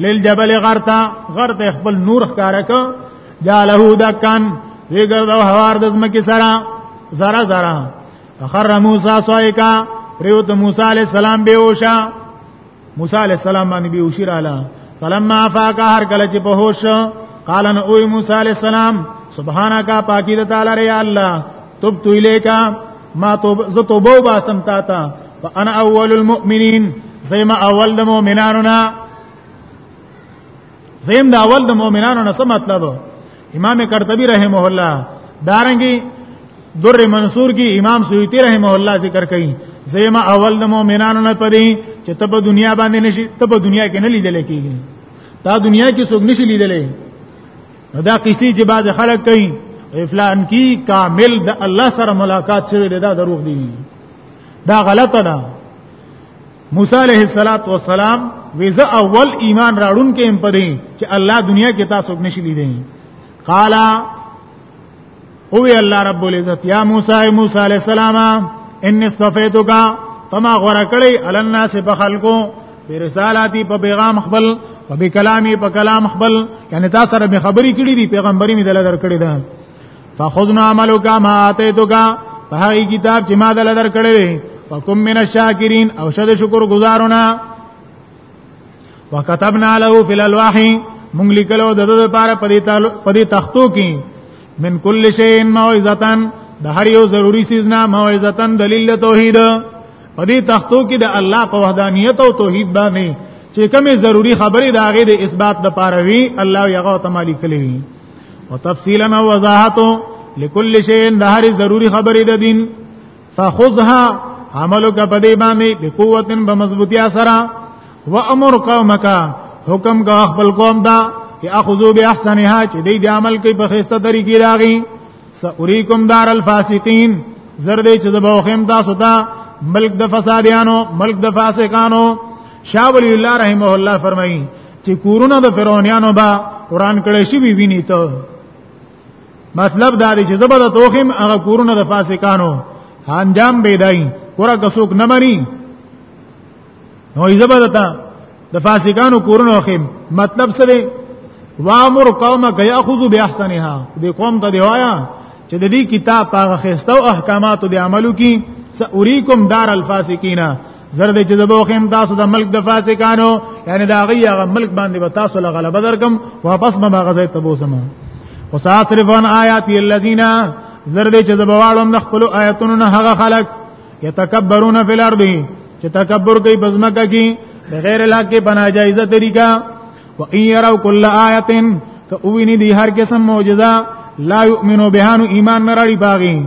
لیل جبل غرتا غرت خپل نور ښکارک جاله دکان وی ګرځاو هوار د زمکه سره زرا زرا فخر موسی صایکا پریوت موسی علی السلام بیوشا موسی علی السلام باندې بیوشی رااله فلما فاق هر کله چې په هوش قال ان او موسی علی السلام سبحانك پاکی د تعالی ری الله تب تو الیکا ما تو زتوبو باسم تا تا فانا اول المؤمنین زیما اول د مؤمنانو نه زیم د اول د مؤمنانو نه څه مطلب امام قرطبی رحمه الله دارنګي در منصور کی امام سیوطی رحمه الله ذکر کړي زیما اول د مؤمنانو نه پدې چې ته په دنیا باندې نشي ته په دنیا کې نه لیدل کېږي تا دنیا کې څوک نشي لیدلې دا قصې چې بعض خلک کوي افلان کی کامل د الله سره ملاقات شوی دا دروغ دی دا غلطه ده موسی علیہ الصلات والسلام ویزه اول ایمان راړون کې هم پدې چې الله دنیا کې تاسو نشي لیدئ قالا او وی الله رب العزت یا موسی موسی علی السلام ان استفیتک فما غره کړی علی الناس بخلقو برسالاتی په پیغام خپل په کلامی په کلام خپل یعنی تاسو سره به خبرې کړې دي پیغمبري می دل در کړې ده فخذنا عملک ما اتیتک په هغه کتاب چې ما دل در کړې وکم من الشاکرین او شد شکر گزارونه وكتبنا له في الالواح مونږ لیکلو د دې لپاره په دې تختو کې من کل شی موعظتن د هر یو ضروری سیز نه موعظتن دلیل توحید په دې تختو کې د الله په وحدانیت او توحید باندې چې کومه ضروری خبره د هغه د اثبات د پاره وی الله یغه تعالی کلی وی او تفصیلا او وضاحت لكل شی د هر ضروری خبره د دین فخذها عملو کا پدې باندې په قوتن په مضبوطیا سره و امر قومک حکم کا خپل قوم دا یاخذو باحسنها چې دې د عمل کې په خسته طریقې راغی سوریکم دار الفاسقین زر دې چې د بوخیم تاسو ته ملک د فسادیانو ملک د فاسقانو شاه ولی الله رحمه الله فرمایي چې کورونه د فرعونانو با قران کړي شي ویني ته مطلب دا دی چې زبر توخم هغه کورونه د فاسقانو انجام بيدای کورا کسوک نه مری نو زبر تا د فاسقانو کورونه خیم مطلب څه دی وامر قومک یاخذو باحسنها دې قوم ته دی وایا چې د دې کتاب هغه خسته او احکامات دی عملو کی ساریکم دار الفاسقین زر دې چې زبوخم تاسو د ملک د فاسقانو یعنی دا غي هغه ملک باندې به تاسو له غلبه درکم واپس به غزه ته بوسم وساصرفن آیات الذین زر دې چې زبوالم د خپل آیاتونو نه هغه خلق یتکبرون فی الارض چې تکبر کوي بزمکه کې بغیر الله کې بنا جایزه طریقہ و ان يروا كل آیه که اوینی دی هر قسم معجزه لا یؤمنو بهانو ایمان نراړي باغی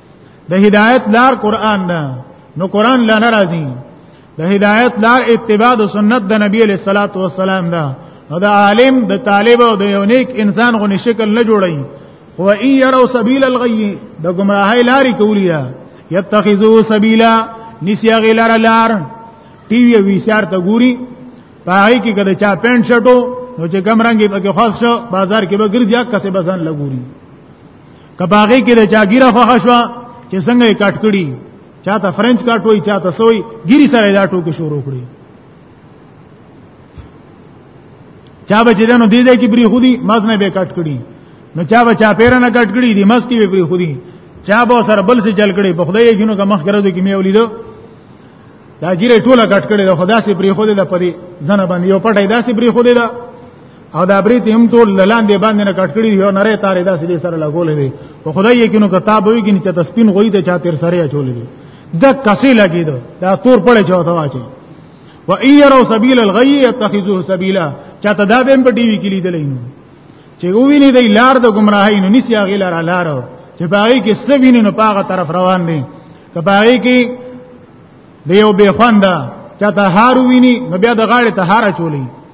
د هدایت لار قران ده نو قران لا ناراضي د هدایت لار اتباع د سنت د نبی علیہ الصلوۃ والسلام ده او د عالم د طالب او د یو نیک انسان غو شکل نه جوړي هو ای يروا سبیل الغی د گمراهی لارې کولی ده یتخذو سبیلا نسیا غلار لار ټي وی وی سار ته ګوري پای کې کده چا پینټ شټو نو چې کم رنگي پکې خوښ شو بازار کې به ګرځي کسه بسان لګوري کباغي کې د چاګیره خوښه شو چې څنګه یې کټ کړي چاته فرنچ کټ وای چاته سوی ګيري سره دا ټوکې شروع کړي چا به چې دنو دې دې کې بری خودي مز نه به کټ کړي نو چا به چا پیر نه کټ کړي دې مز کې به بری خودي چا به سره بل څه چل کړي په خدای یې جنو کا مخ کړو کې مې ولیدو دا ګیره ټوله کټ کړي دا خدا سي بری خودي دا پري زنه باندې یو پټه دا سي بری خودي دا او دا بریت هم ټول لاندې باندې نه کټ کړی یو نری تارې داسې دې سره لګولې دي په خدای یې کینو کتاب وی کینې چې تسپین غوي ته چا تیر سره چولې دي د کسې لګې دو دا تور پړې چاته واچي و ايروا سبيل الغي يتخذوه سبيلا چاته دا به په ټي وي کې لیدلې نو چې ویني د لار د گمراهۍ نو نسی هغه لار لار چې باغی کې سوینې نو پاغه طرف روان دي کباغی کې د یو بے خواندا چاته هار ویني نو بیا د غاړې ته هار چولې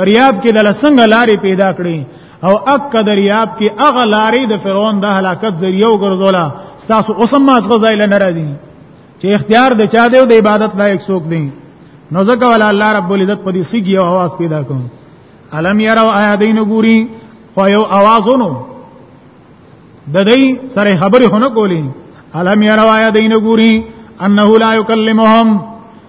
دریاب کې د لسنګ لارې پیدا کړې او اک دریاب کې اغه لارې د فرعون د هلاکت ذریعہ وګرځولا تاسو اوسم ما څخه ځای لنه راځي چې اختیار د چا دی او د عبادت لایق څوک دی نو ځکه ولا الله رب العزت په دې سګي او आवाज پیدا کوم علم يروا آیا دین ګوري خو یو आवाजونو د دې سره خبرې هونه کولی علم يروا آیا دین ګوري انه لا يكلمهم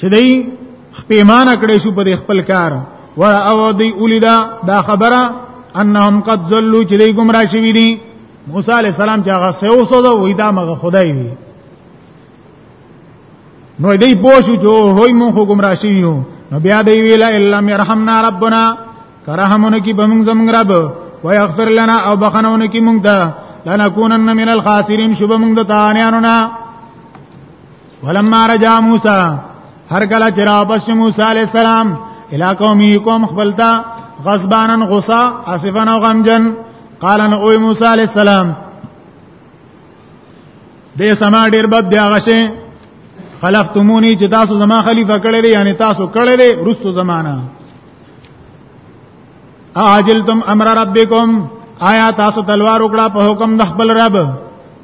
چې دی خپېمانه کړې شو په خپل کار ور او دی اولیدا دا خبره انهم قد ذلوا چې دی گمراه شوی دي موسی علی السلام چې هغه سیو سو دا وې دا مغه خدای وي نو دی پوښو چې هوی مونږ گمراه شوی یو نو بیا دی ویلا الا يرحمنا ربنا کرهمونه کی بمون زمون رب ويغفر لنا او بخنونه کی مونږ ته لنکونن من الخاسرین شوب مونږ د تانیانو نه ولما رجا موسی هر کله چې را پس موسی علی السلام الی قومی قوم خپلتا غضبانا غصا اسفا او غمجن قال ان او موسی علی السلام دې سما ډیر بد دی هغه شی خلفتمونی چې تاسو زما خلیفہ کړی دی یعنی تاسو کړی دی رسو زمانہ اجلتم امر ربکم آیا تاسو تلوار وکړه په حکم د خپل رب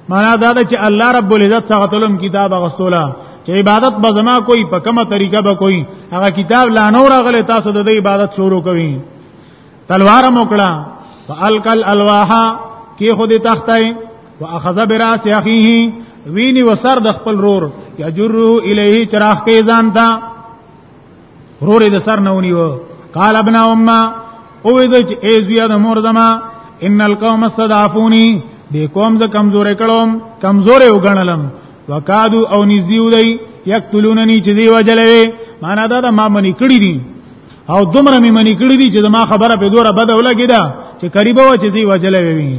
معنا دا ده چې الله رب العزت څنګه تلم کتاب غسولا چې عبادت به زما کوئی په کومه طریقه به کوئی هغه کتاب لا نور غلې تاسو د عبادت شروع کوي تلوار موکړه فالکل الواحا کی خودی تختای واخذ براس اخیه ویني وسر د خپل رور یجره الیه چراغ کې ځان ته رور د سر نه ونیو قال ابن امه او دې چې ای زیاد مور زما ان القوم استضعفوني دې قوم ز کمزورې کړم کمزورې وګڼلم وکادو او نزیو دی یقتلوننی چې دی وجلوي معنا دا د ما منی کړی دي او دومره می منی کړی دي چې ما خبره په دوره بده ولګی دا چې قریبه و چې دی وجلوي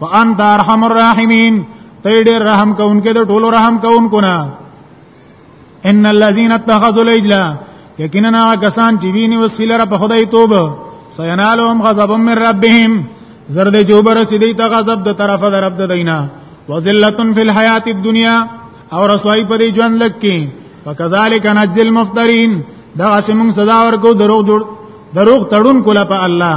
فانت ارحم الراحمین ته ډېر رحم کوونکې د ټولو رحم کوونکو نه ان الذين اتخذوا العجل یقینا کسان چې ویني وسیله را په خدای توبه سینالهم غضب من ربهم زرد جوبر سیدی ته غضب د طرفه د رب د دینا وذلت فی الحیات الدنیا او رسوایی په دې ژوند لکې وکذالک نجزی المفترین دا اسمن سزا ورکو دروغ دروغ تړون کوله په الله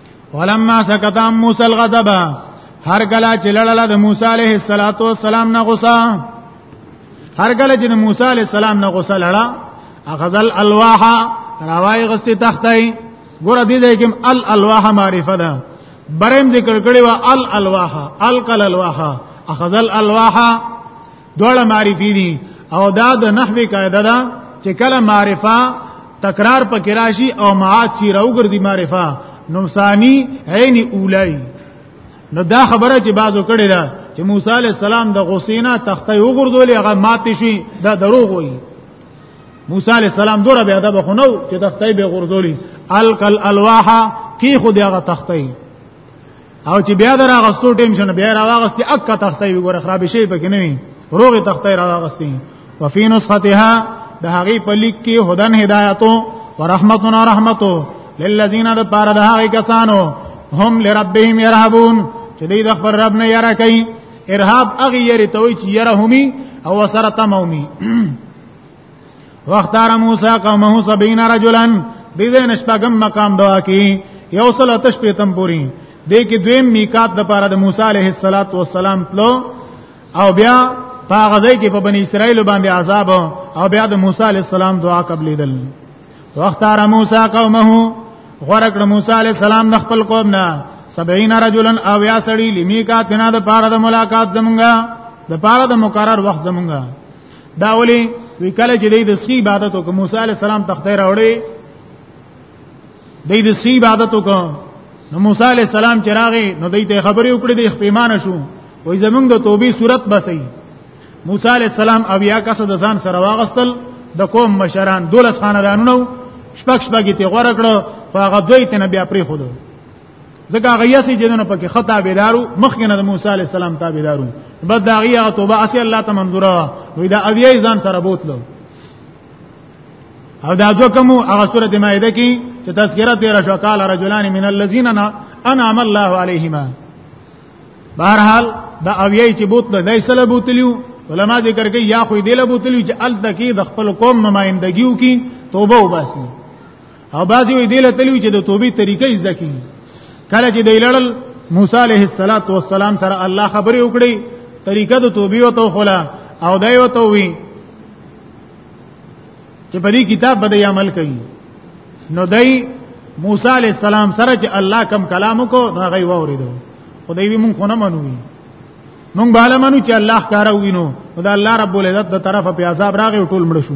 ولما سکت موسی الغضب هر کله چې لړله د موسی عليه السلام نه غوسه هر کله چې موسی عليه السلام نه غوسه لړه اخذل الواح راوای غستی تختای ګور دې دې کوم ال الواح معرفه ده بریم ذکر کړي وا ال الواح القل الواح اخذل الواح دوړه معرفي دي او دا د نحوی قاعده ده چې کله معرفه تکرار پکې راشي او معاد چې راوګرځي معرفه نو ثانی عین اولای نو دا خبره چې بازو کړی ده چې موسی علی السلام د غسینا تخته وګرځولې هغه مات شي دا دروغ وایي موسی علی السلام دوره به ادب خو نو چې تخته به غرزولي الکل الواحه کی خو دغه تخته او چې بیا دراغستو ټیم شنه بیا راغستې اک تختې وګوره خراب شي پکې نه وي روغه تختې راغستې وفي نسختها د هغه په لیک کې هدن هدایتو ورحمتنا رحمتو للذین د پاره د هغه کسانو هم لربهم يرهبون چې دوی د خپل رب نه یره کوي ارهاب اغه یری توي چې یره همي او سره تمومي واختار موسی قومه 70 رجلا دې دې نشپګم مقام دوا کی یو سل اتش پیتم پوری دې کې دویم میقات د پاره د موسی علیه الصلاۃ والسلام تلو او بیا هغه ځای کې په بنی اسرائیل باندې عذاب او بیا د موسی علیه السلام دعا قبل دل واختار موسی قومه غورکړه موسی علیه السلام د خپل قوم نه 70 رجلا او یا سړی لمیقات نه د پاره د ملاقات زمونږه د پاره د مقرر وخت زمونږه دا ولي وی کله چې د سخی عبادت وکړ موسی علی السلام تخته راوړې د دې سخی عبادت وکړ نو موسی علی السلام چې راغی نو دې ته خبرې وکړې د خپېمانه شو وای زمونږ د توبې صورت بسې موسی علی السلام او یا کس د ځان سره واغستل د قوم مشران دولس خاندانونو شپږ شپږ ته غوړ کړو هغه دوی ته بیا پری خودو ځکه هغه یې سي جنونو پکې خطا بیدارو مخکې نه د موسی عليه السلام تابعدارو بس دا هغه توبه اسی الله ته منظوره وي دا اوی ځان سره بوتلو او دا دو کوم هغه سورته مائده کې چې تذکرہ تیر شو قال رجلان من الذين انعم الله عليهما بهرحال دا اوی چې بوتلو دای سره بوتلیو علما ذکر کوي یا خو دې له بوتلیو چې ال تکي د خپل قوم نمائندګیو کې توبه وباسي او بعضی وی دیله تلوی چې د توبې طریقې زده کی کله چې دی لړل موسی علیه الصلاۃ والسلام سره الله خبرې وکړي طریقه د توبې او توخلا او دای او تووی چې په دې کتاب باندې عمل کوي نو دای موسی علیه السلام سره چې الله کم کلام کو نو غي ووریدو خدای وی مونږ نه منو مونږ بالا منو چې الله ښکارا وینو خدای الله رب العزت د طرفه په عذاب راغی ټول مړ شو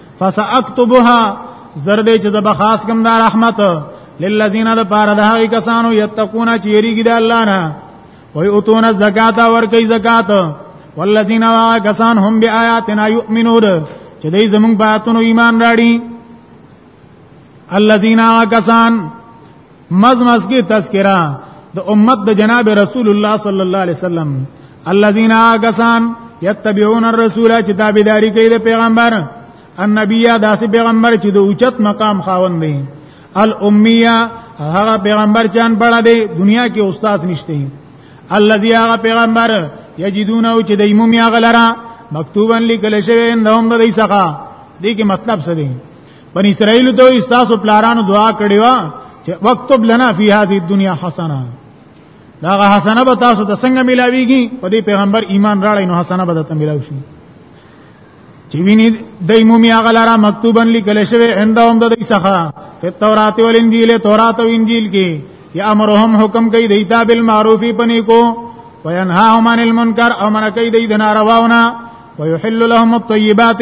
فساكتبها زرد چې د بخاص کم دا رحمت للذین د پاره د هغه کسانو یتقون چې یریږي د الله نه وي اتون زکات ور کوي زکات والذین کسان هم بیااتنا یؤمنون چې دای زمونږ باتونو ایمان راړي الذین کسان مزمز کی تذکرہ د امت د جناب رسول الله صلی الله علیه وسلم الذين اغسان يتبعون الرسول چې تابعداري کوي د پیغمبر النبي داسې پیغمبر چې د اوچت مقام خاوند دی الامیه هغه پیغمبر چان بڑا دی دنیا کې استاد نشته الذي هغه پیغمبر یجدونه چې د ایمومیا غلرا مکتوبا لیکل شوی اندهم د دې څخه دې کې مطلب څه دی بنی اسرائیل ته استاسو پلارانو دعا کړی و چې وکتب لنا فی هذه الدنیا حسنه دا حسنه به تاسو ته څنګه ملاویږي په دې پیغمبر ایمان راړی نو حسنه به تاسو ملاوي شي چې ویني دایمومي هغه لاره مکتوبن لیکل شوی اندوم د دې څخه په تورات او انجیل تورات او انجیل کې یا امرهم حکم کوي دیتا بالمعروف پنی کو وینهاهم عن المنکر او من کوي د نارواونه ويحل لهم الطيبات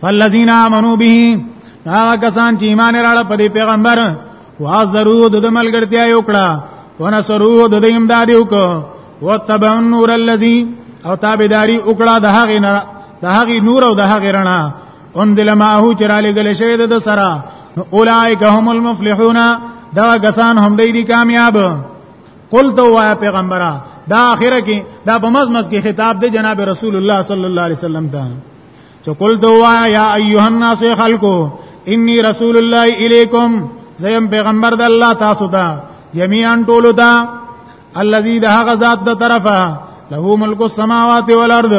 فالذین آمنو به هغه کسان چې ایمان راړه په دې پیغمبر وازرو د ملګرتیا یو کړه ونصرو د دې امداد یو کو وتبعوا النور الذی او تابعداري وکړه د هغه نه د هغه نور او د هغه رڼا ان دل ماهو چراله گله شوی د سرا اولائک هم المفلحون دا کسان هم دی دي کامیاب قل تو وایا پیغمبره دا اخره کې دا په مزمز کې خطاب دی جناب رسول الله صلی الله علیه وسلم ته چې قل تو وایا یا ایها الناس خلقو انی رسول الله الیکم زیم پیغمبر د الله تاسو ته جميعا ټول دا الذي ده غزاد د طرفه له ملک السماوات والارض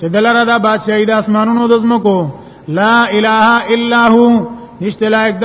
چې دلاره دا بادشاہي د اسمانونو د زمکو لا اله الا هو نشته لایک د